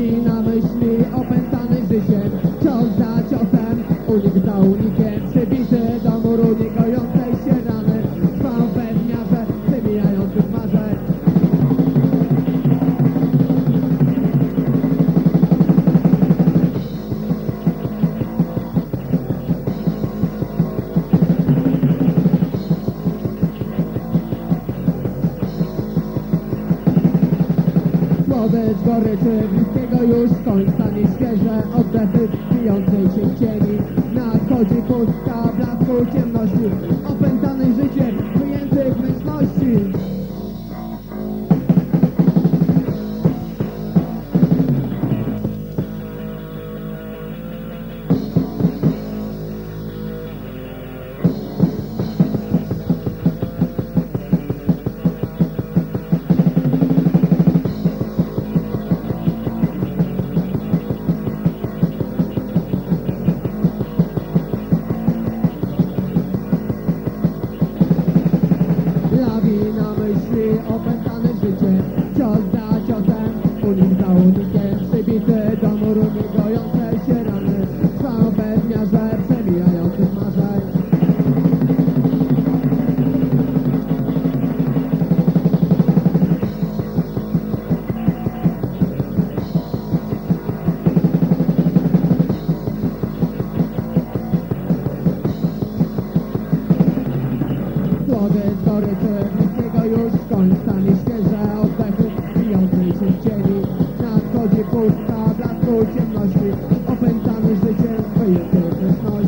Medina, Medina. Goryczy bliskiego już końca Nieświeże oddechy bijącej się w cieni Nadchodzi pustka blasku ciemności Lawina myśli, opętane życie. Cios za ciosem, unik za unikiem Przybity do muru, migojące Słody goryczy bliskiego już końca Nieświeże oddechy bijącej się w cieni Nadchodzi pustka blasku ciemności Opętany życiem wyjęty w wnętrzności